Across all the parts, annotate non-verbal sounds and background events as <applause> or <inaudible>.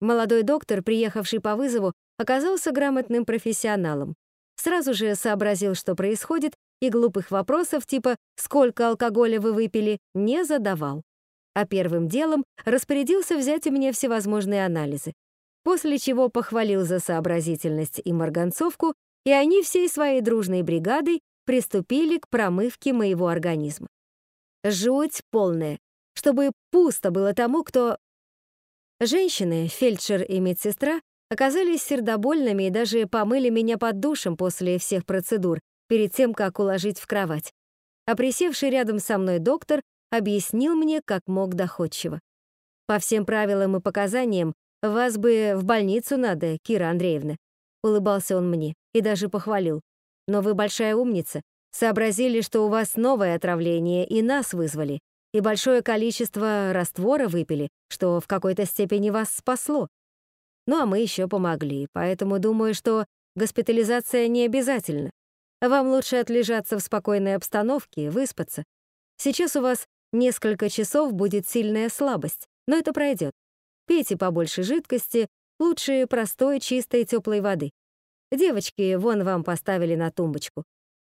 Молодой доктор, приехавший по вызову, оказался грамотным профессионалом. Сразу же сообразил, что происходит, и глупых вопросов типа «Сколько алкоголя вы выпили?» не задавал. А первым делом распорядился взять у меня всевозможные анализы. После чего похвалил за сообразительность и марганцовку, и они всей своей дружной бригадой приступили к промывке моего организма. Жуть полная, чтобы пусто было тому, кто... Женщины, фельдшер и медсестра, оказались сердобольными и даже помыли меня под душем после всех процедур, перед тем, как уложить в кровать. А присевший рядом со мной доктор объяснил мне, как мог доходчиво. По всем правилам и показаниям, вас бы в больницу надо, Кира Андреевна. Улыбался он мне и даже похвалил. Но вы большая умница. Сообразили, что у вас новое отравление, и нас вызвали. И большое количество раствора выпили, что в какой-то степени вас спасло. Ну а мы еще помогли, поэтому думаю, что госпитализация не обязательна. Вам лучше отлежаться в спокойной обстановке, выспаться. Сейчас у вас несколько часов будет сильная слабость, но это пройдет. Пейте побольше жидкости, лучше простой, чистой, теплой воды. Девочки вон вам поставили на тумбочку.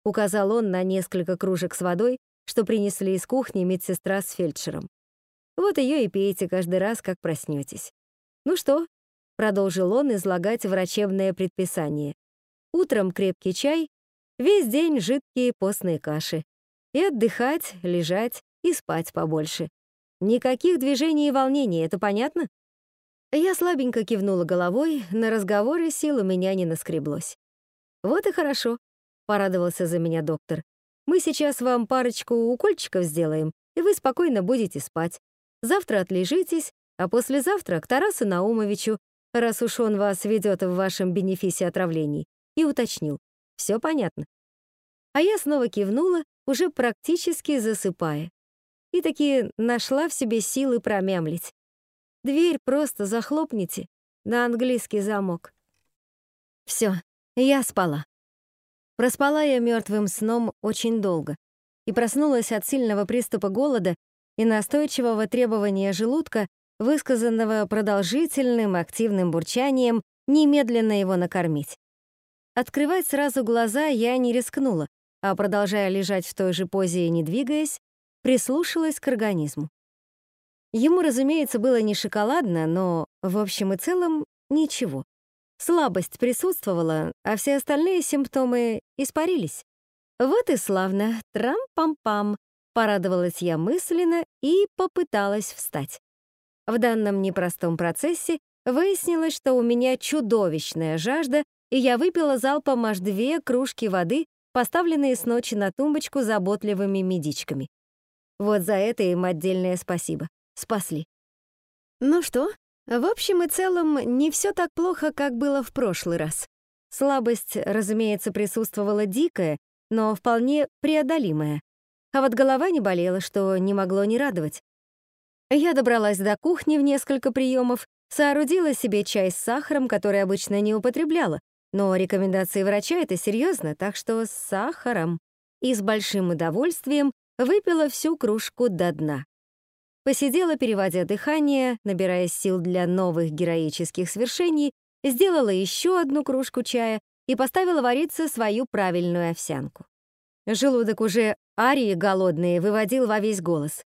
Указал он на несколько кружек с водой, что принесли из кухни медсестра с фельдшером. Вот ее и пейте каждый раз, как проснетесь. Ну что, продолжил он излагать врачебное предписание. Утром крепкий чай, Весь день жидкие постные каши. И отдыхать, лежать и спать побольше. Никаких движений и волнений, это понятно? Я слабенько кивнула головой, на разговоры сил у меня не наскреблось. «Вот и хорошо», — порадовался за меня доктор. «Мы сейчас вам парочку укольчиков сделаем, и вы спокойно будете спать. Завтра отлежитесь, а послезавтра к Тарасу Наумовичу, раз уж он вас ведет в вашем бенефисе отравлений, и уточнил. Все понятно. А я снова кивнула, уже практически засыпая. И таки нашла в себе силы промямлить. Дверь просто захлопните на английский замок. Все, я спала. Проспала я мертвым сном очень долго и проснулась от сильного приступа голода и настойчивого требования желудка, высказанного продолжительным активным бурчанием, немедленно его накормить. Открывать сразу глаза я не рискнула, а, продолжая лежать в той же позе и не двигаясь, прислушалась к организму. Ему, разумеется, было не шоколадно, но, в общем и целом, ничего. Слабость присутствовала, а все остальные симптомы испарились. Вот и славно, трам-пам-пам, порадовалась я мысленно и попыталась встать. В данном непростом процессе выяснилось, что у меня чудовищная жажда и я выпила залпом аж две кружки воды, поставленные с ночи на тумбочку заботливыми медичками. Вот за это им отдельное спасибо. Спасли. Ну что, в общем и целом, не все так плохо, как было в прошлый раз. Слабость, разумеется, присутствовала дикая, но вполне преодолимая. А вот голова не болела, что не могло не радовать. Я добралась до кухни в несколько приемов, соорудила себе чай с сахаром, который обычно не употребляла, но рекомендации врача — это серьезно, так что с сахаром. И с большим удовольствием выпила всю кружку до дна. Посидела, переводя дыхание, набирая сил для новых героических свершений, сделала еще одну кружку чая и поставила вариться свою правильную овсянку. Желудок уже арии голодные выводил во весь голос.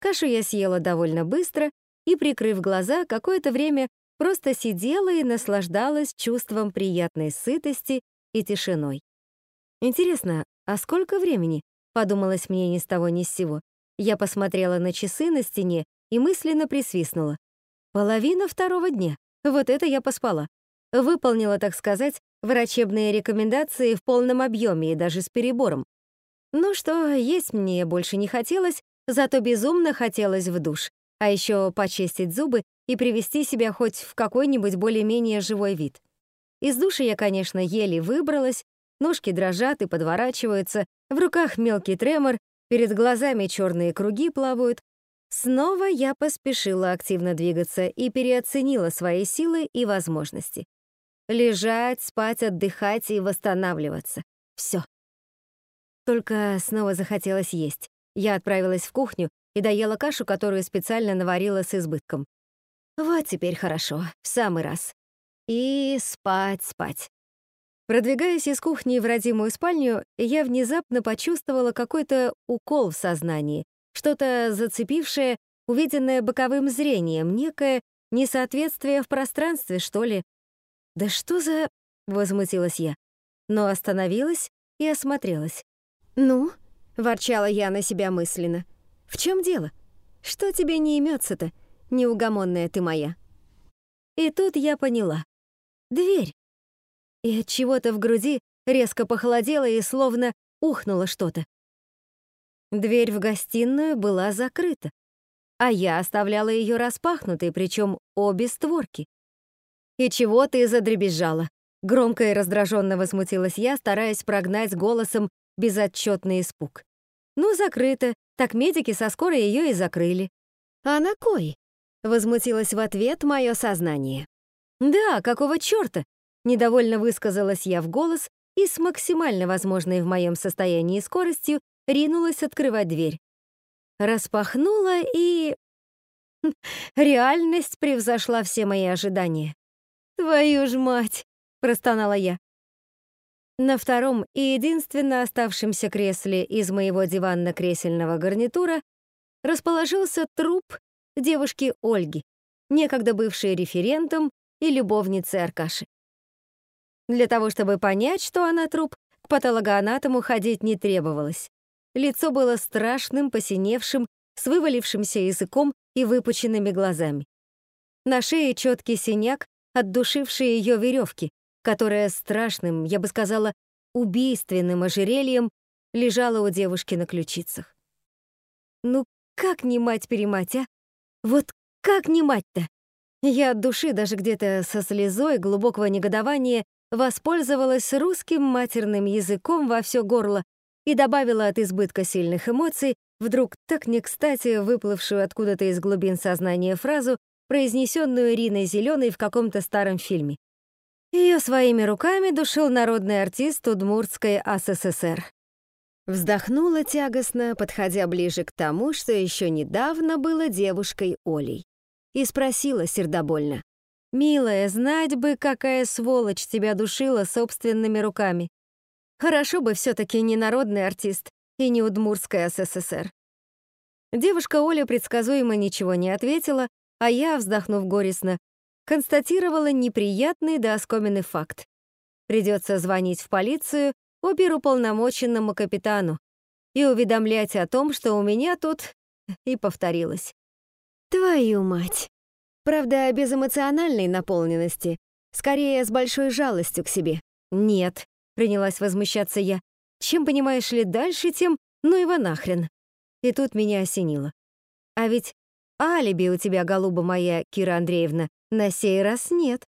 Кашу я съела довольно быстро и, прикрыв глаза, какое-то время просто сидела и наслаждалась чувством приятной сытости и тишиной. Интересно, а сколько времени? Подумалось мне ни с того ни с сего. Я посмотрела на часы на стене и мысленно присвистнула. Половина второго дня. Вот это я поспала. Выполнила, так сказать, врачебные рекомендации в полном объеме и даже с перебором. Ну что, есть мне больше не хотелось, зато безумно хотелось в душ. А еще почистить зубы и привести себя хоть в какой-нибудь более-менее живой вид. Из души я, конечно, еле выбралась, ножки дрожат и подворачиваются, в руках мелкий тремор, перед глазами черные круги плавают. Снова я поспешила активно двигаться и переоценила свои силы и возможности. Лежать, спать, отдыхать и восстанавливаться. Все. Только снова захотелось есть. Я отправилась в кухню и доела кашу, которую специально наварила с избытком. Вот теперь хорошо, в самый раз. И спать, спать. Продвигаясь из кухни в родимую спальню, я внезапно почувствовала какой-то укол в сознании, что-то зацепившее, увиденное боковым зрением, некое несоответствие в пространстве, что ли. «Да что за...» — возмутилась я, но остановилась и осмотрелась. «Ну?» — ворчала я на себя мысленно. «В чем дело? Что тебе не имется-то, неугомонная ты моя?» И тут я поняла. Дверь. И от чего-то в груди резко похолодело и словно ухнуло что-то. Дверь в гостиную была закрыта, а я оставляла ее распахнутой, причем обе створки. «И чего ты задребезжала?» Громко и раздраженно возмутилась я, стараясь прогнать голосом безотчетный испуг. «Ну, закрыто, так медики со скорой ее и закрыли». «А на кой?» — возмутилась в ответ мое сознание. «Да, какого чёрта?» — недовольно высказалась я в голос и с максимально возможной в моем состоянии скоростью ринулась открывать дверь. Распахнула и... <laughs> Реальность превзошла все мои ожидания. «Твою ж мать!» — простонала я. На втором и единственно оставшемся кресле из моего диванно-кресельного гарнитура расположился труп девушки Ольги, некогда бывшей референтом и любовницей Аркаши. Для того, чтобы понять, что она труп, к патологоанатому ходить не требовалось. Лицо было страшным, посиневшим, с вывалившимся языком и выпученными глазами. На шее четкий синяк, отдушивший ее веревки, которая страшным, я бы сказала, убийственным ожерельем лежала у девушки на ключицах. Ну как не мать-перемать, а? Вот как не мать-то? Я от души, даже где-то со слезой глубокого негодования, воспользовалась русским матерным языком во все горло и добавила от избытка сильных эмоций вдруг так не кстати выплывшую откуда-то из глубин сознания фразу, произнесенную Ириной Зеленой в каком-то старом фильме. Ее своими руками душил народный артист Удмуртской АССР. Вздохнула тягостно, подходя ближе к тому, что еще недавно было девушкой Олей, и спросила сердобольно. «Милая, знать бы, какая сволочь тебя душила собственными руками. Хорошо бы все-таки не народный артист и не Удмурская СССР. Девушка Оля предсказуемо ничего не ответила, а я, вздохнув горестно, констатировала неприятный до оскомины факт. Придется звонить в полицию оперуполномоченному капитану и уведомлять о том, что у меня тут и повторилось. Твою мать! Правда, без эмоциональной наполненности, скорее с большой жалостью к себе. Нет, Принялась возмущаться я. Чем, понимаешь ли, дальше, тем ну его нахрен. И тут меня осенило. А ведь алиби у тебя, голуба моя, Кира Андреевна, на сей раз нет.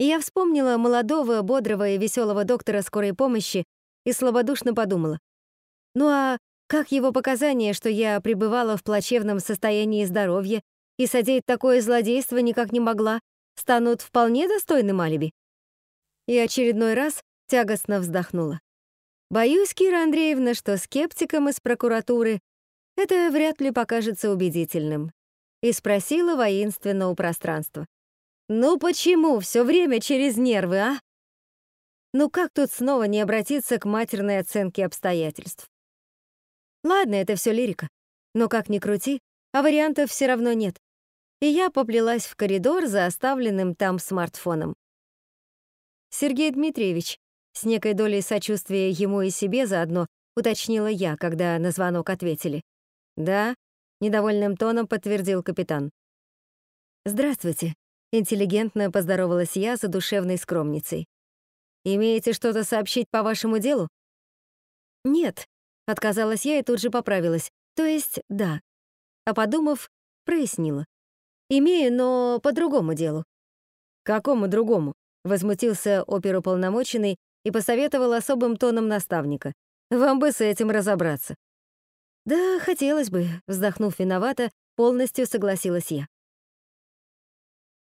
И я вспомнила молодого, бодрого и веселого доктора скорой помощи и слабодушно подумала. Ну а как его показания, что я пребывала в плачевном состоянии здоровья и содеять такое злодейство никак не могла, станут вполне достойным алиби? И очередной раз тягостно вздохнула. Боюсь, Кира Андреевна, что скептикам из прокуратуры это вряд ли покажется убедительным. И спросила воинственно у пространства. «Ну почему все время через нервы, а?» Ну как тут снова не обратиться к матерной оценке обстоятельств? Ладно, это все лирика. Но как ни крути, а вариантов все равно нет. И я поплелась в коридор за оставленным там смартфоном. «Сергей Дмитриевич, с некой долей сочувствия ему и себе заодно уточнила я, когда на звонок ответили. «Да», — недовольным тоном подтвердил капитан. «Здравствуйте», — интеллигентно поздоровалась я за душевной скромницей. «Имеете что-то сообщить по вашему делу?» «Нет», — отказалась я и тут же поправилась. «То есть, да». А подумав, прояснила. «Имею, но по другому делу». «Какому другому?» — возмутился оперуполномоченный и посоветовал особым тоном наставника. «Вам бы с этим разобраться». «Да, хотелось бы», — вздохнув виновато, полностью согласилась я.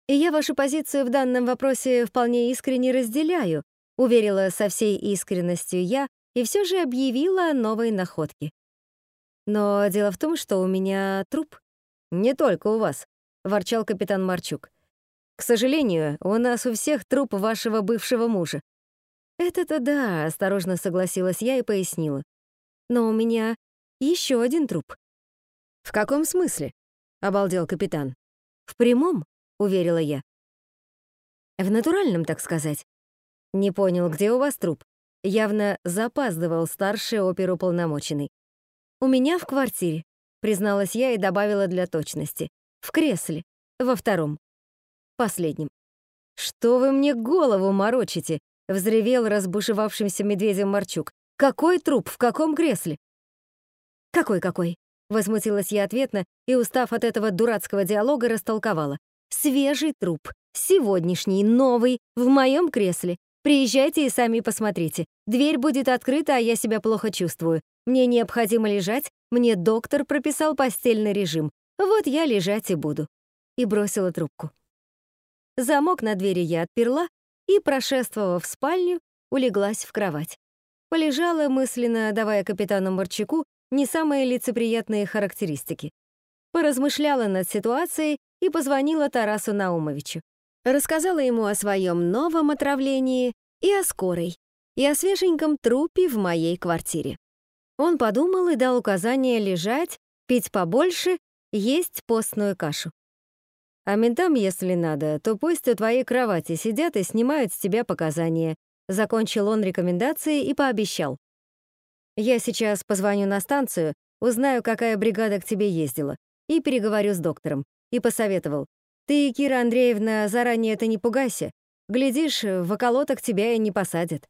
«И я вашу позицию в данном вопросе вполне искренне разделяю», уверила со всей искренностью я и все же объявила о новой находке. «Но дело в том, что у меня труп». «Не только у вас», — ворчал капитан Марчук. К сожалению, у нас у всех труп вашего бывшего мужа. Это-то да, осторожно согласилась я и пояснила. Но у меня еще один труп. В каком смысле? обалдел капитан. В прямом, уверила я. В натуральном, так сказать. Не понял, где у вас труп? Явно запаздывал старший оперуполномоченный. У меня в квартире, призналась я и добавила для точности. В кресле, во втором. Последнем. Что вы мне голову морочите? взревел разбушевавшимся медведем Марчук. Какой труп в каком кресле? Какой-какой? Возмутилась я ответно и, устав от этого дурацкого диалога, растолковала. «Свежий труп. Сегодняшний, новый, в моем кресле. Приезжайте и сами посмотрите. Дверь будет открыта, а я себя плохо чувствую. Мне необходимо лежать, мне доктор прописал постельный режим. Вот я лежать и буду». И бросила трубку. Замок на двери я отперла и, прошествовав в спальню, улеглась в кровать. Полежала мысленно, давая капитану Марчаку не самые лицеприятные характеристики. Поразмышляла над ситуацией и позвонила Тарасу Наумовичу. Рассказала ему о своем новом отравлении и о скорой, и о свеженьком трупе в моей квартире. Он подумал и дал указание лежать, пить побольше, есть постную кашу. А ментам, если надо, то пусть у твоей кровати сидят и снимают с тебя показания. Закончил он рекомендации и пообещал. Я сейчас позвоню на станцию, узнаю, какая бригада к тебе ездила, и переговорю с доктором. И посоветовал. Ты, Кира Андреевна, заранее это не пугайся. Глядишь, в околоток тебя и не посадят.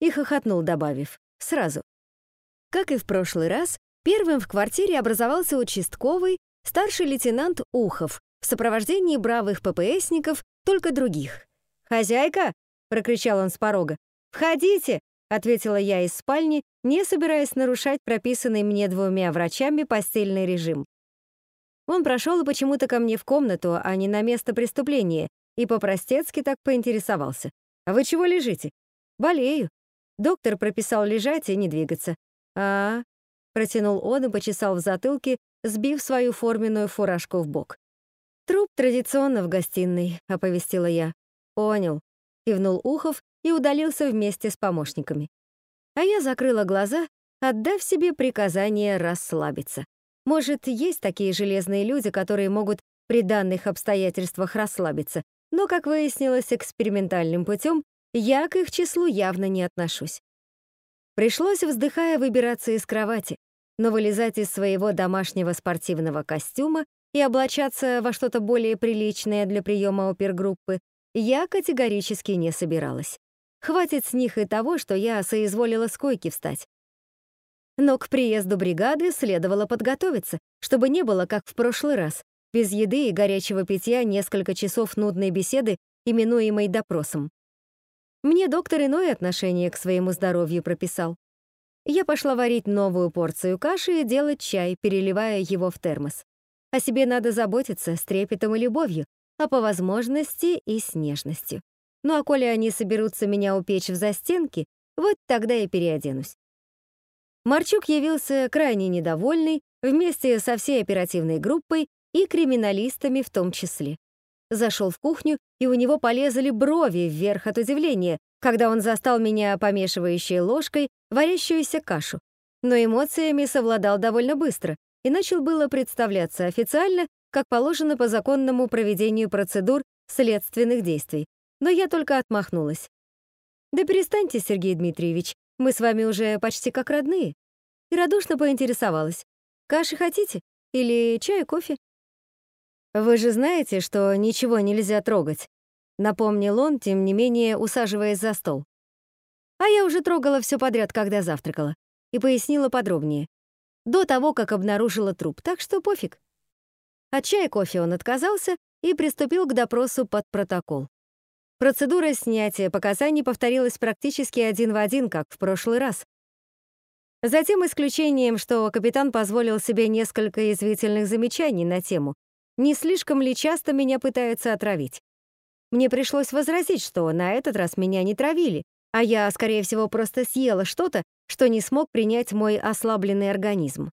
И хохотнул, добавив. Сразу. Как и в прошлый раз, первым в квартире образовался участковый, старший лейтенант Ухов, в сопровождении бравых ППСников, только других. «Хозяйка!» — прокричал он с порога. «Входите!» — ответила я из спальни, не собираясь нарушать прописанный мне двумя врачами постельный режим. Он прошел и почему-то ко мне в комнату, а не на место преступления, и по-простецки так поинтересовался. «А вы чего лежите?» «Болею». Доктор прописал лежать и не двигаться. а, -а, -а протянул он и почесал в затылке, сбив свою форменную фуражку в бок. «Труп традиционно в гостиной», — оповестила я. «Понял», — кивнул Ухов и удалился вместе с помощниками. А я закрыла глаза, отдав себе приказание расслабиться. Может, есть такие железные люди, которые могут при данных обстоятельствах расслабиться, но, как выяснилось экспериментальным путем, я к их числу явно не отношусь. Пришлось, вздыхая, выбираться из кровати, но вылезать из своего домашнего спортивного костюма и облачаться во что-то более приличное для приема опергруппы я категорически не собиралась. Хватит с них и того, что я соизволила с койки встать. Но к приезду бригады следовало подготовиться, чтобы не было, как в прошлый раз, без еды и горячего питья несколько часов нудной беседы, именуемой допросом. Мне доктор иное отношение к своему здоровью прописал. Я пошла варить новую порцию каши и делать чай, переливая его в термос. О себе надо заботиться с трепетом и любовью, а по возможности и с нежностью. Ну а коли они соберутся меня упечь в застенки, вот тогда и переоденусь. Марчук явился крайне недовольный вместе со всей оперативной группой и криминалистами в том числе. Зашел в кухню, и у него полезли брови вверх от удивления, когда он застал меня помешивающей ложкой варящуюся кашу. Но эмоциями совладал довольно быстро, и начал было представляться официально, как положено по законному проведению процедур следственных действий. Но я только отмахнулась. «Да перестаньте, Сергей Дмитриевич, мы с вами уже почти как родные». И радушно поинтересовалась. «Каши хотите? Или чай, кофе?» «Вы же знаете, что ничего нельзя трогать», — напомнил он, тем не менее, усаживаясь за стол. А я уже трогала все подряд, когда завтракала, и пояснила подробнее до того, как обнаружила труп, так что пофиг. От чая и кофе он отказался и приступил к допросу под протокол. Процедура снятия показаний повторилась практически один в один, как в прошлый раз. Затем исключением, что капитан позволил себе несколько извительных замечаний на тему, не слишком ли часто меня пытаются отравить. Мне пришлось возразить, что на этот раз меня не травили, а я, скорее всего, просто съела что-то, что не смог принять мой ослабленный организм.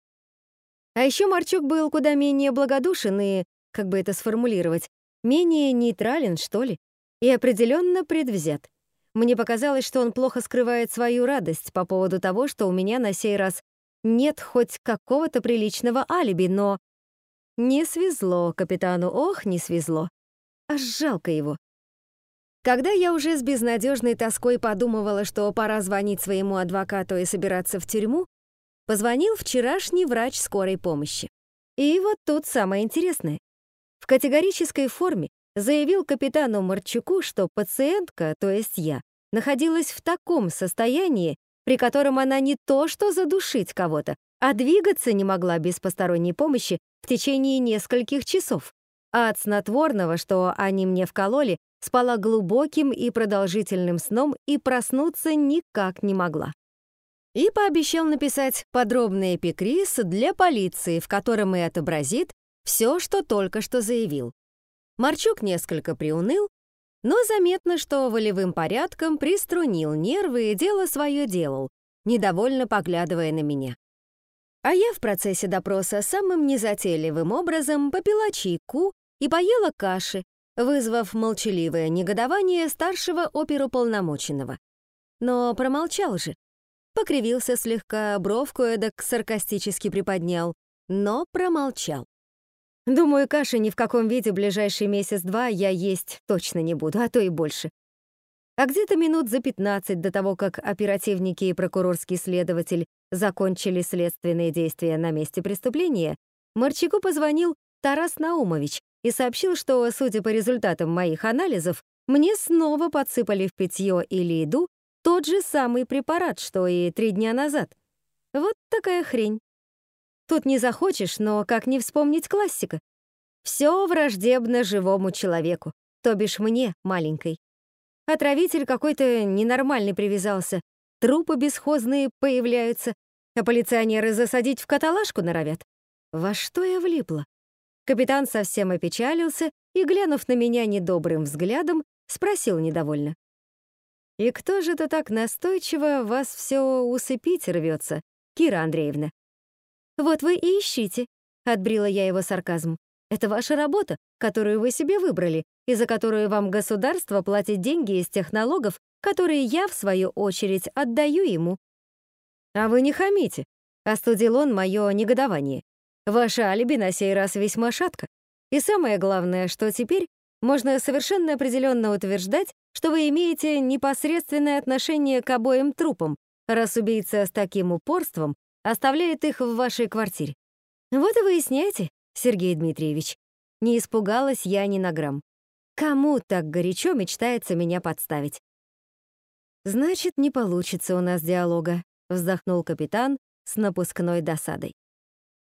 А еще Марчук был куда менее благодушен и, как бы это сформулировать, Менее нейтрален, что ли? И определенно предвзят. Мне показалось, что он плохо скрывает свою радость по поводу того, что у меня на сей раз нет хоть какого-то приличного алиби, но... Не свезло капитану, ох, не свезло. Аж жалко его. Когда я уже с безнадежной тоской подумывала, что пора звонить своему адвокату и собираться в тюрьму, позвонил вчерашний врач скорой помощи. И вот тут самое интересное. В категорической форме заявил капитану Марчуку, что пациентка, то есть я, находилась в таком состоянии, при котором она не то что задушить кого-то, а двигаться не могла без посторонней помощи в течение нескольких часов. А от снотворного, что они мне вкололи, спала глубоким и продолжительным сном и проснуться никак не могла. И пообещал написать подробный эпикриз для полиции, в котором и отобразит все, что только что заявил. Марчук несколько приуныл, но заметно, что волевым порядком приструнил нервы и дело свое делал, недовольно поглядывая на меня. А я в процессе допроса самым незатейливым образом попила чайку и поела каши, вызвав молчаливое негодование старшего оперуполномоченного. Но промолчал же. Покривился слегка, бровку эдак саркастически приподнял, но промолчал. Думаю, каши ни в каком виде ближайший месяц-два я есть точно не буду, а то и больше. А где-то минут за 15 до того, как оперативники и прокурорский следователь закончили следственные действия на месте преступления, Марчику позвонил Тарас Наумович и сообщил, что, судя по результатам моих анализов, мне снова подсыпали в питье или еду тот же самый препарат, что и три дня назад. Вот такая хрень. Тут не захочешь, но как не вспомнить классика? Все враждебно живому человеку, то бишь мне, маленькой. Отравитель какой-то ненормальный привязался, трупы бесхозные появляются, а полиционеры засадить в каталажку норовят. Во что я влипла? Капитан совсем опечалился и, глянув на меня недобрым взглядом, спросил недовольно. «И кто же это так настойчиво вас все усыпить рвется, Кира Андреевна?» «Вот вы и ищите», — отбрила я его сарказм. «Это ваша работа, которую вы себе выбрали, и за которую вам государство платит деньги из тех налогов, которые я, в свою очередь, отдаю ему». «А вы не хамите», — остудил он мое негодование. «Ваше алиби на сей раз весьма шатко. И самое главное, что теперь можно совершенно определенно утверждать, что вы имеете непосредственное отношение к обоим трупам, раз убийца с таким упорством оставляет их в вашей квартире. Вот и выясняйте, Сергей Дмитриевич. Не испугалась я ни на грамм. Кому так горячо мечтается меня подставить? Значит, не получится у нас диалога, вздохнул капитан с напускной досадой.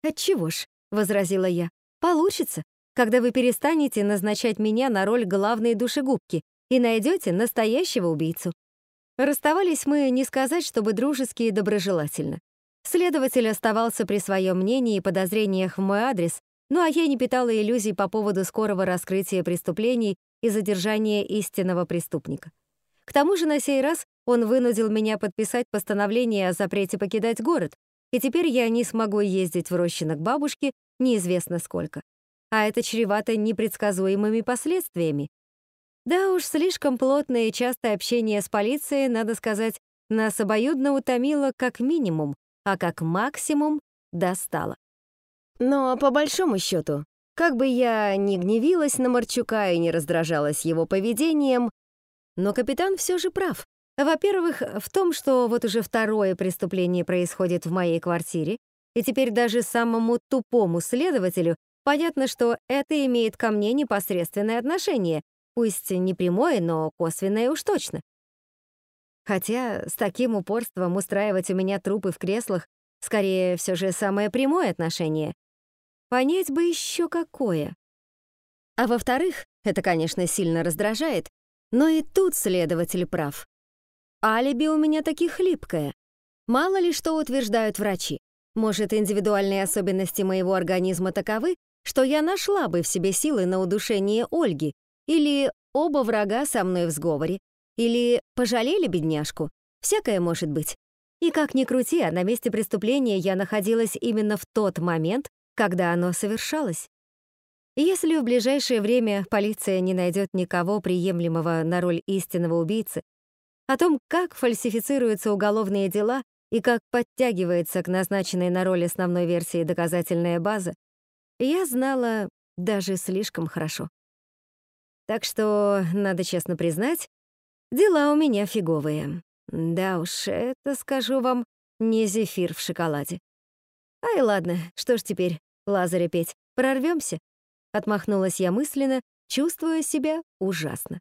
Отчего ж, возразила я. Получится, когда вы перестанете назначать меня на роль главной душегубки и найдете настоящего убийцу. Расставались мы не сказать, чтобы дружески и доброжелательно. Следователь оставался при своем мнении и подозрениях в мой адрес, ну а я не питала иллюзий по поводу скорого раскрытия преступлений и задержания истинного преступника. К тому же на сей раз он вынудил меня подписать постановление о запрете покидать город, и теперь я не смогу ездить в Рощино к бабушке неизвестно сколько. А это чревато непредсказуемыми последствиями. Да уж, слишком плотное и частое общение с полицией, надо сказать, нас обоюдно утомило как минимум, а как максимум достала. Но по большому счету, как бы я ни гневилась на Марчука и не раздражалась его поведением, но капитан все же прав. Во-первых, в том, что вот уже второе преступление происходит в моей квартире, и теперь даже самому тупому следователю понятно, что это имеет ко мне непосредственное отношение, пусть не прямое, но косвенное уж точно. Хотя с таким упорством устраивать у меня трупы в креслах скорее все же самое прямое отношение. Понять бы еще какое. А во-вторых, это, конечно, сильно раздражает, но и тут следователь прав. Алиби у меня таки хлипкое. Мало ли что утверждают врачи. Может, индивидуальные особенности моего организма таковы, что я нашла бы в себе силы на удушение Ольги, или оба врага со мной в сговоре, или пожалели бедняжку? Всякое может быть. И как ни крути, а на месте преступления я находилась именно в тот момент, когда оно совершалось. Если в ближайшее время полиция не найдет никого приемлемого на роль истинного убийцы, о том, как фальсифицируются уголовные дела и как подтягивается к назначенной на роль основной версии доказательная база, я знала даже слишком хорошо. Так что, надо честно признать, дела у меня фиговые. Да уж, это, скажу вам, не зефир в шоколаде. Ай, ладно, что ж теперь, Лазаря петь, прорвемся? Отмахнулась я мысленно, чувствуя себя ужасно.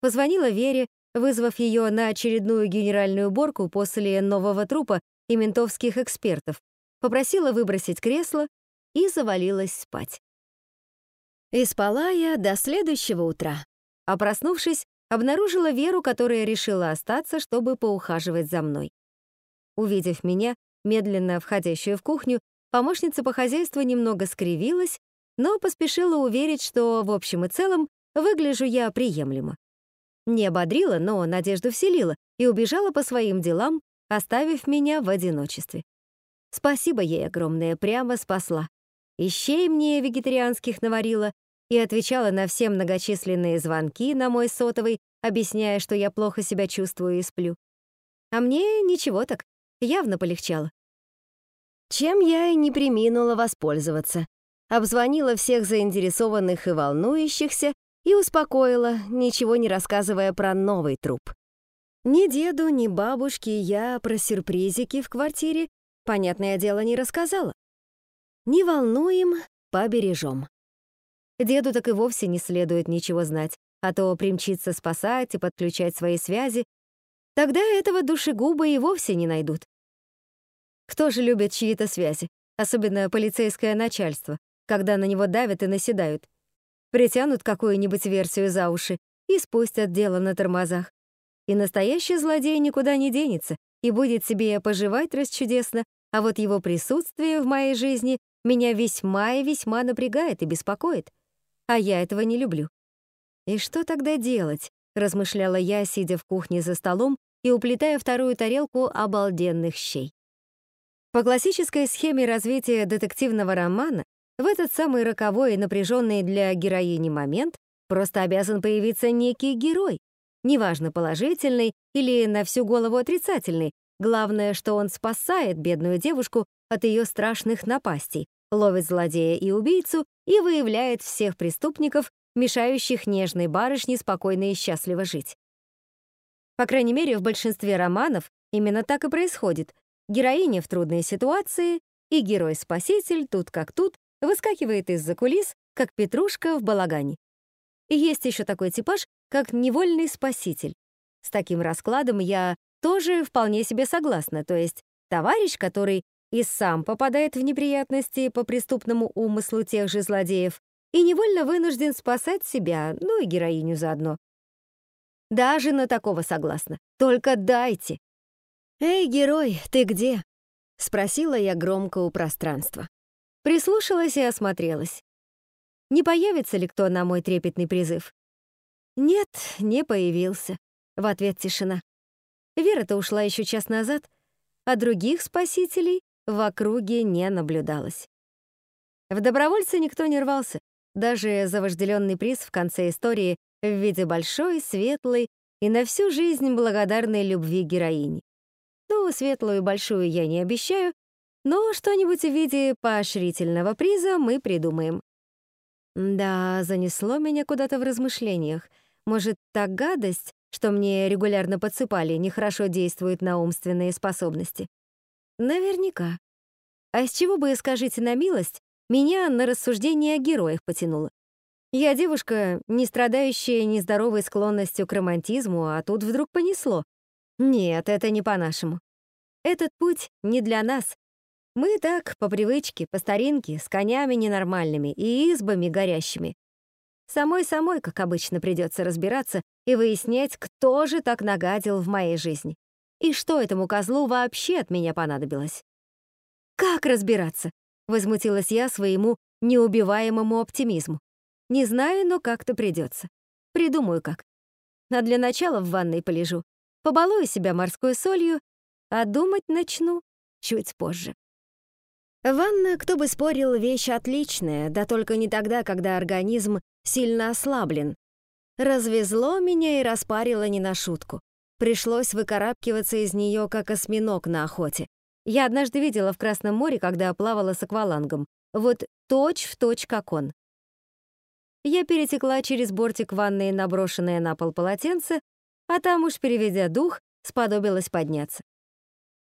Позвонила Вере, вызвав ее на очередную генеральную уборку после нового трупа и ментовских экспертов, попросила выбросить кресло и завалилась спать. И спала я до следующего утра. А проснувшись, обнаружила Веру, которая решила остаться, чтобы поухаживать за мной. Увидев меня, медленно входящую в кухню, помощница по хозяйству немного скривилась, но поспешила уверить, что в общем и целом выгляжу я приемлемо. Не ободрила, но надежду вселила и убежала по своим делам, оставив меня в одиночестве. Спасибо ей огромное, прямо спасла. Ищей мне вегетарианских наварила и отвечала на все многочисленные звонки на мой сотовый, объясняя, что я плохо себя чувствую и сплю. А мне ничего так, явно полегчало. Чем я и не приминула воспользоваться. Обзвонила всех заинтересованных и волнующихся и успокоила, ничего не рассказывая про новый труп. Ни деду, ни бабушке я про сюрпризики в квартире, понятное дело, не рассказала. Не волнуем, побережем. Деду так и вовсе не следует ничего знать, а то примчиться спасать и подключать свои связи. Тогда этого душегуба и вовсе не найдут. Кто же любит чьи-то связи, особенно полицейское начальство, когда на него давят и наседают? Притянут какую-нибудь версию за уши и спустят дело на тормозах. И настоящий злодей никуда не денется и будет себе поживать расчудесно, а вот его присутствие в моей жизни меня весьма и весьма напрягает и беспокоит. А я этого не люблю. И что тогда делать? размышляла я, сидя в кухне за столом и уплетая вторую тарелку обалденных щей. По классической схеме развития детективного романа, в этот самый роковой и напряженный для героини момент просто обязан появиться некий герой, неважно, положительный или на всю голову отрицательный, главное, что он спасает бедную девушку от ее страшных напастей, ловит злодея и убийцу и выявляет всех преступников, мешающих нежной барышне спокойно и счастливо жить. По крайней мере, в большинстве романов именно так и происходит. Героиня в трудной ситуации, и герой-спаситель тут как тут выскакивает из-за кулис, как петрушка в балагане. И есть еще такой типаж, как невольный спаситель. С таким раскладом я тоже вполне себе согласна, то есть товарищ, который и сам попадает в неприятности по преступному умыслу тех же злодеев и невольно вынужден спасать себя, ну и героиню заодно. Даже на такого согласна. Только дайте. «Эй, герой, ты где?» — спросила я громко у пространства. Прислушалась и осмотрелась. Не появится ли кто на мой трепетный призыв? Нет, не появился. В ответ тишина. Вера-то ушла еще час назад, а других спасителей в округе не наблюдалось. В добровольцы никто не рвался, даже за вожделенный приз в конце истории в виде большой, светлой и на всю жизнь благодарной любви героини. Ну, светлую и большую я не обещаю, но что-нибудь в виде поощрительного приза мы придумаем. Да, занесло меня куда-то в размышлениях. Может, та гадость, что мне регулярно подсыпали, нехорошо действует на умственные способности. Наверняка. А с чего бы, скажите на милость, меня на рассуждение о героях потянуло? Я девушка, не страдающая нездоровой склонностью к романтизму, а тут вдруг понесло. Нет, это не по-нашему. Этот путь не для нас. Мы так, по привычке, по старинке, с конями ненормальными и избами горящими. Самой-самой, как обычно, придется разбираться и выяснять, кто же так нагадил в моей жизни. И что этому козлу вообще от меня понадобилось? «Как разбираться?» — возмутилась я своему неубиваемому оптимизму. «Не знаю, но как-то придется. Придумаю как. А для начала в ванной полежу, побалую себя морской солью, а думать начну чуть позже». Ванна, кто бы спорил, вещь отличная, да только не тогда, когда организм сильно ослаблен. Развезло меня и распарило не на шутку. Пришлось выкарабкиваться из нее, как осьминог на охоте. Я однажды видела в Красном море, когда плавала с аквалангом. Вот точь в точь, как он. Я перетекла через бортик ванной наброшенное на пол полотенце, а там уж, переведя дух, сподобилась подняться.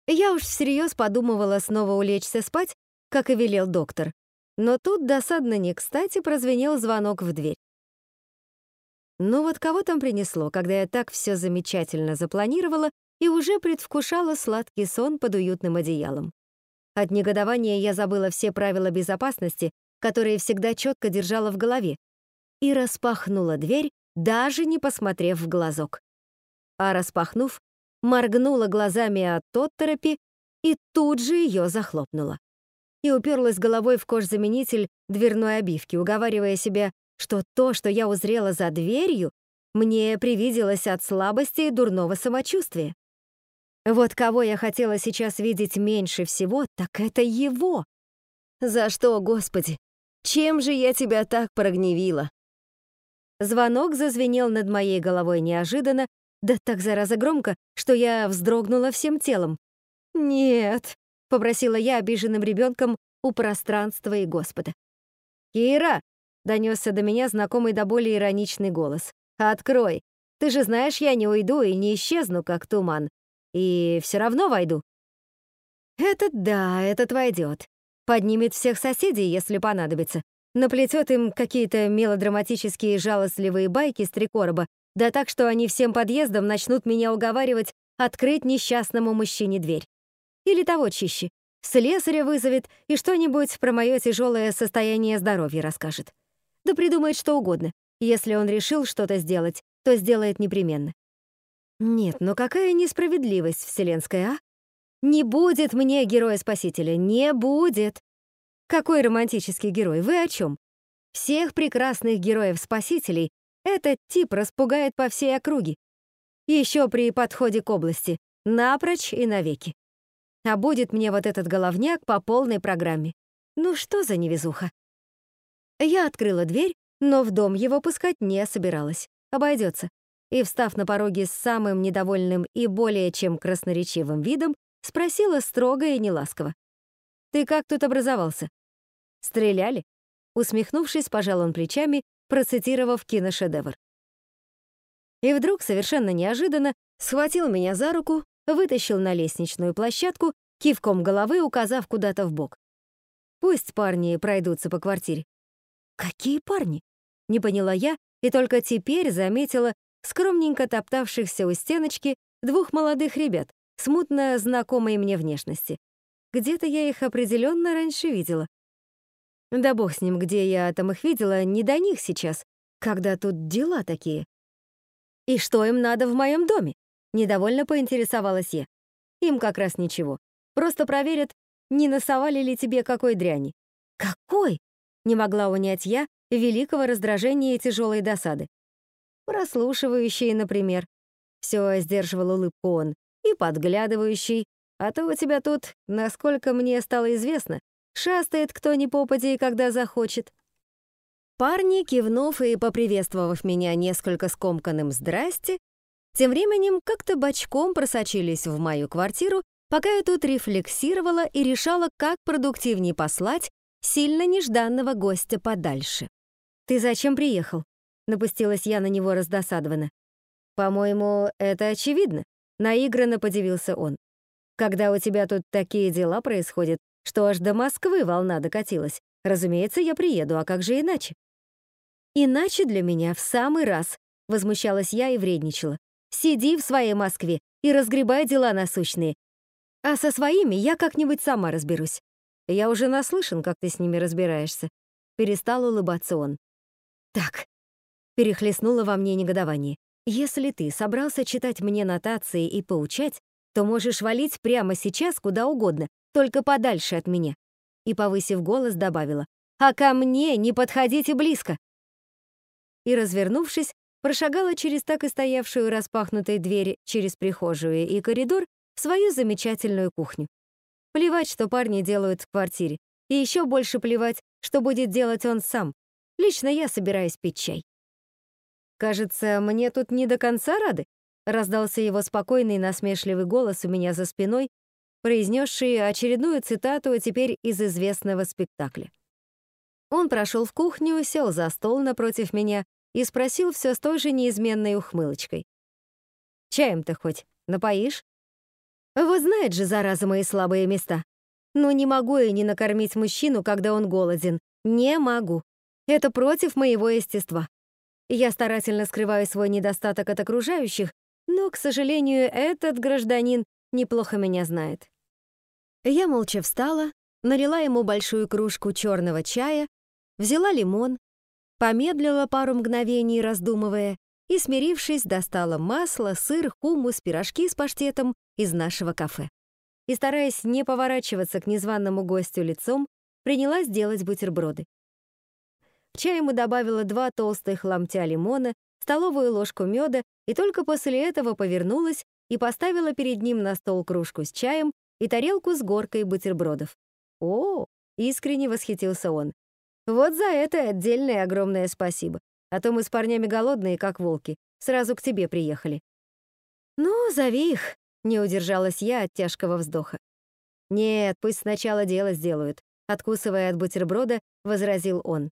Я уж всерьез подумывала снова улечься спать, как и велел доктор. Но тут досадно не кстати прозвенел звонок в дверь. Ну вот кого там принесло, когда я так все замечательно запланировала и уже предвкушала сладкий сон под уютным одеялом. От негодования я забыла все правила безопасности, которые всегда четко держала в голове, и распахнула дверь, даже не посмотрев в глазок. А распахнув, моргнула глазами от отторопи и тут же ее захлопнула. И уперлась головой в кожзаменитель дверной обивки, уговаривая себя, что то, что я узрела за дверью, мне привиделось от слабости и дурного самочувствия. Вот кого я хотела сейчас видеть меньше всего, так это его. За что, Господи? Чем же я тебя так прогневила? Звонок зазвенел над моей головой неожиданно, да так зараза громко, что я вздрогнула всем телом. «Нет», — попросила я обиженным ребенком у пространства и Господа. «Кира!» — донесся до меня знакомый до боли ироничный голос. «Открой! Ты же знаешь, я не уйду и не исчезну, как туман. И все равно войду». «Этот да, этот войдет. Поднимет всех соседей, если понадобится наплетет им какие-то мелодраматические жалостливые байки с три короба, да так, что они всем подъездом начнут меня уговаривать открыть несчастному мужчине дверь. Или того чище. Слесаря вызовет и что-нибудь про мое тяжелое состояние здоровья расскажет. Да придумает что угодно. Если он решил что-то сделать, то сделает непременно. Нет, но какая несправедливость вселенская, а? Не будет мне героя-спасителя, не будет. Какой романтический герой? Вы о чем? Всех прекрасных героев-спасителей этот тип распугает по всей округе. Еще при подходе к области. Напрочь и навеки. А будет мне вот этот головняк по полной программе. Ну что за невезуха? Я открыла дверь, но в дом его пускать не собиралась. Обойдется. И, встав на пороге с самым недовольным и более чем красноречивым видом, спросила строго и неласково. «Ты как тут образовался? Стреляли? Усмехнувшись, пожал он плечами, процитировав киношедевр. И вдруг, совершенно неожиданно, схватил меня за руку, вытащил на лестничную площадку, кивком головы указав куда-то в бок. Пусть парни пройдутся по квартире. Какие парни? Не поняла я и только теперь заметила скромненько топтавшихся у стеночки двух молодых ребят, смутно знакомой мне внешности. Где-то я их определенно раньше видела. Да бог с ним, где я там их видела, не до них сейчас, когда тут дела такие. И что им надо в моем доме? Недовольно поинтересовалась я. Им как раз ничего. Просто проверят, не насовали ли тебе какой дряни. Какой? Не могла унять я великого раздражения и тяжелой досады. Прослушивающий, например. Все сдерживал улыбку он. И подглядывающий. А то у тебя тут, насколько мне стало известно, Шастает кто ни попадя и когда захочет. Парни, кивнув и поприветствовав меня несколько скомканным «здрасте», тем временем как-то бочком просочились в мою квартиру, пока я тут рефлексировала и решала, как продуктивнее послать сильно нежданного гостя подальше. «Ты зачем приехал?» — напустилась я на него раздосадованно. «По-моему, это очевидно», — наигранно подивился он. «Когда у тебя тут такие дела происходят, что аж до Москвы волна докатилась. Разумеется, я приеду, а как же иначе? Иначе для меня в самый раз, возмущалась я и вредничала. Сиди в своей Москве и разгребай дела насущные. А со своими я как-нибудь сама разберусь. Я уже наслышан, как ты с ними разбираешься. Перестал улыбаться он. Так, перехлестнуло во мне негодование. Если ты собрался читать мне нотации и поучать, то можешь валить прямо сейчас куда угодно, только подальше от меня. И, повысив голос, добавила, «А ко мне не подходите близко!» И, развернувшись, прошагала через так и стоявшую распахнутой дверь через прихожую и коридор в свою замечательную кухню. Плевать, что парни делают в квартире. И еще больше плевать, что будет делать он сам. Лично я собираюсь пить чай. «Кажется, мне тут не до конца рады», — раздался его спокойный насмешливый голос у меня за спиной, произнесший очередную цитату теперь из известного спектакля. Он прошел в кухню, сел за стол напротив меня и спросил все с той же неизменной ухмылочкой. «Чаем-то хоть напоишь?» Вот знает же, зараза, мои слабые места. Но не могу я не накормить мужчину, когда он голоден. Не могу. Это против моего естества. Я старательно скрываю свой недостаток от окружающих, но, к сожалению, этот гражданин неплохо меня знает. Я молча встала, налила ему большую кружку черного чая, взяла лимон, помедлила пару мгновений, раздумывая, и, смирившись, достала масло, сыр, хумус, пирожки с паштетом из нашего кафе. И, стараясь не поворачиваться к незваному гостю лицом, принялась делать бутерброды. В чай ему добавила два толстых ломтя лимона, столовую ложку меда и только после этого повернулась и поставила перед ним на стол кружку с чаем и тарелку с горкой бутербродов. «О!» — искренне восхитился он. «Вот за это отдельное огромное спасибо. А то мы с парнями голодные, как волки. Сразу к тебе приехали». «Ну, зови их», — не удержалась я от тяжкого вздоха. «Нет, пусть сначала дело сделают», — откусывая от бутерброда, возразил он.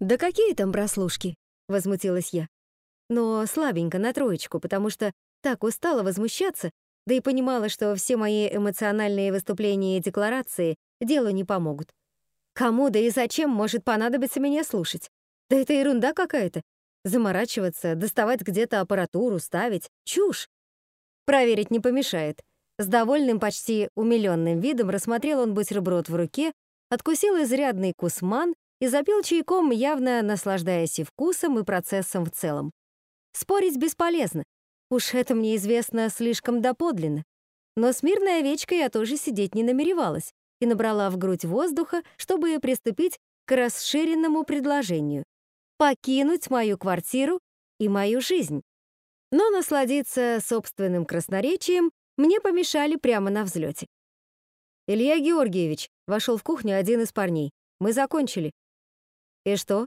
«Да какие там прослушки?» — возмутилась я. Но слабенько, на троечку, потому что так устала возмущаться, да и понимала, что все мои эмоциональные выступления и декларации делу не помогут. Кому да и зачем может понадобиться меня слушать? Да это ерунда какая-то. Заморачиваться, доставать где-то аппаратуру, ставить — чушь. Проверить не помешает. С довольным, почти умилённым видом рассмотрел он бутерброд в руке, откусил изрядный кусман и запил чайком, явно наслаждаясь и вкусом, и процессом в целом. Спорить бесполезно. Уж это мне известно слишком доподлинно. Но с мирной овечкой я тоже сидеть не намеревалась и набрала в грудь воздуха, чтобы приступить к расширенному предложению покинуть мою квартиру и мою жизнь. Но насладиться собственным красноречием мне помешали прямо на взлете. «Илья Георгиевич», — вошел в кухню один из парней. «Мы закончили». «И что?»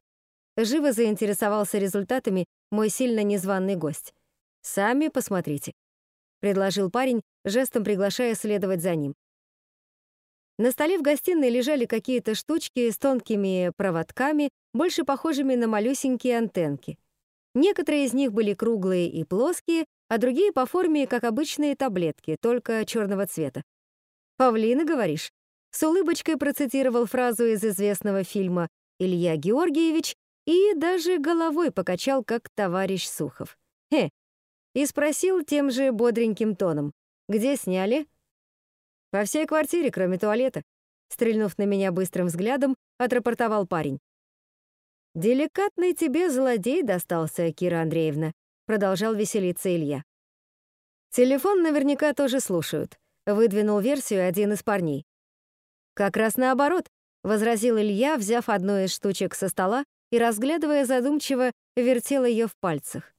Живо заинтересовался результатами мой сильно незваный гость. «Сами посмотрите», — предложил парень, жестом приглашая следовать за ним. На столе в гостиной лежали какие-то штучки с тонкими проводками, больше похожими на малюсенькие антенки. Некоторые из них были круглые и плоские, а другие по форме, как обычные таблетки, только черного цвета. «Павлины, говоришь?» С улыбочкой процитировал фразу из известного фильма «Илья Георгиевич» и даже головой покачал, как товарищ Сухов. «Хе!» И спросил тем же бодреньким тоном. «Где сняли?» «По всей квартире, кроме туалета», стрельнув на меня быстрым взглядом, отрапортовал парень. «Деликатный тебе злодей достался, Кира Андреевна», продолжал веселиться Илья. «Телефон наверняка тоже слушают», выдвинул версию один из парней. «Как раз наоборот», — возразил Илья, взяв одну из штучек со стола и, разглядывая задумчиво, вертел ее в пальцах.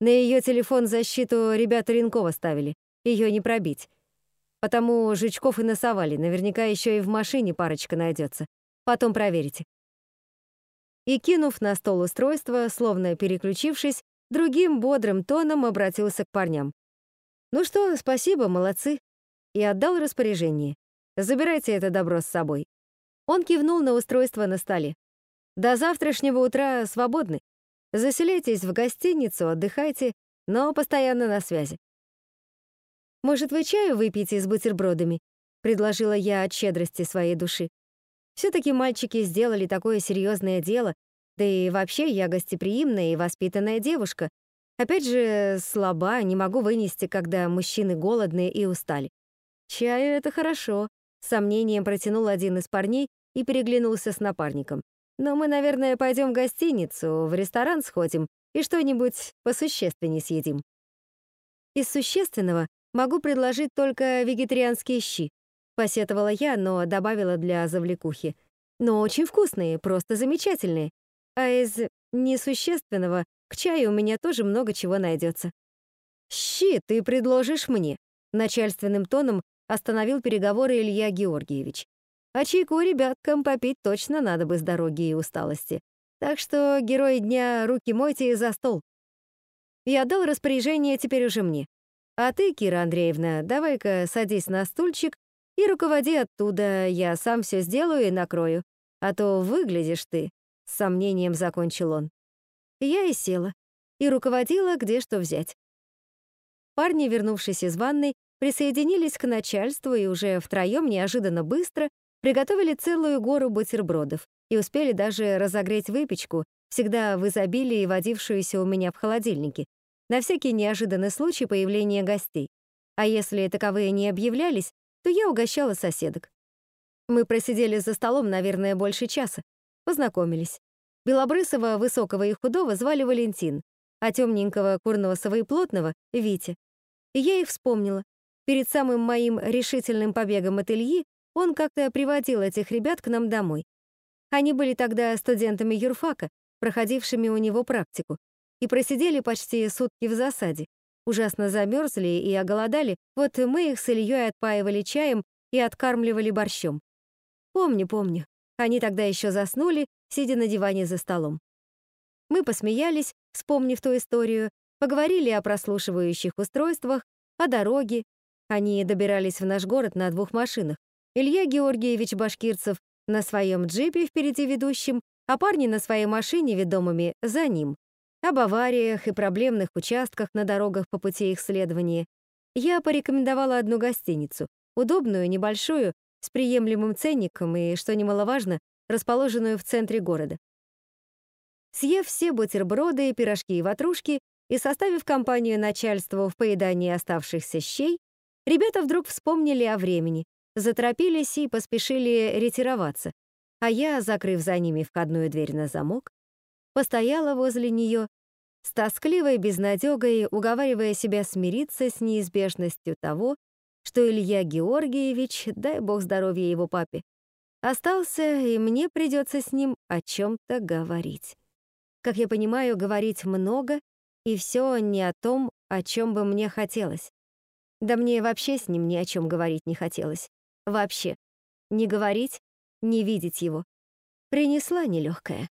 На ее телефон защиту ребята Ренкова ставили, ее не пробить. Потому жучков и носовали, наверняка еще и в машине парочка найдется. Потом проверите. И, кинув на стол устройство, словно переключившись, другим бодрым тоном обратился к парням. «Ну что, спасибо, молодцы». И отдал распоряжение. «Забирайте это добро с собой». Он кивнул на устройство на столе. «До завтрашнего утра свободны. Заселяйтесь в гостиницу, отдыхайте, но постоянно на связи. «Может, вы чаю выпьете с бутербродами?» — предложила я от щедрости своей души. Все-таки мальчики сделали такое серьезное дело, да и вообще я гостеприимная и воспитанная девушка. Опять же, слаба, не могу вынести, когда мужчины голодные и устали. Чаю — это хорошо, сомнением протянул один из парней и переглянулся с напарником. Но мы, наверное, пойдем в гостиницу, в ресторан сходим и что-нибудь посущественнее съедим. Из существенного Могу предложить только вегетарианские щи. Посетовала я, но добавила для завлекухи. Но очень вкусные, просто замечательные. А из несущественного к чаю у меня тоже много чего найдется. «Щи ты предложишь мне», — начальственным тоном остановил переговоры Илья Георгиевич. А чайку ребяткам попить точно надо бы с дороги и усталости. Так что, герои дня, руки мойте за стол. Я дал распоряжение теперь уже мне. А ты, Кира Андреевна, давай-ка садись на стульчик и руководи оттуда, я сам все сделаю и накрою. А то выглядишь ты, — с сомнением закончил он. Я и села, и руководила, где что взять. Парни, вернувшись из ванной, присоединились к начальству и уже втроем неожиданно быстро приготовили целую гору бутербродов и успели даже разогреть выпечку, всегда в изобилии водившуюся у меня в холодильнике, на всякий неожиданный случай появления гостей. А если таковые не объявлялись, то я угощала соседок. Мы просидели за столом, наверное, больше часа. Познакомились. Белобрысого, высокого и худого звали Валентин, а темненького, курносого и плотного — Витя. И я их вспомнила. Перед самым моим решительным побегом от Ильи он как-то приводил этих ребят к нам домой. Они были тогда студентами юрфака, проходившими у него практику, и просидели почти сутки в засаде. Ужасно замерзли и оголодали, вот мы их с Ильей отпаивали чаем и откармливали борщом. Помню, помню. Они тогда еще заснули, сидя на диване за столом. Мы посмеялись, вспомнив ту историю, поговорили о прослушивающих устройствах, о дороге. Они добирались в наш город на двух машинах. Илья Георгиевич Башкирцев на своем джипе впереди ведущим, а парни на своей машине ведомыми за ним об авариях и проблемных участках на дорогах по пути их следования, я порекомендовала одну гостиницу, удобную, небольшую, с приемлемым ценником и, что немаловажно, расположенную в центре города. Съев все бутерброды, пирожки и ватрушки и составив компанию начальству в поедании оставшихся щей, ребята вдруг вспомнили о времени, заторопились и поспешили ретироваться, а я, закрыв за ними входную дверь на замок, постояла возле нее, с тоскливой безнадегой уговаривая себя смириться с неизбежностью того, что Илья Георгиевич, дай бог здоровья его папе, остался, и мне придется с ним о чем-то говорить. Как я понимаю, говорить много, и все не о том, о чем бы мне хотелось. Да мне вообще с ним ни о чем говорить не хотелось. Вообще. Не говорить, не видеть его. Принесла нелегкая.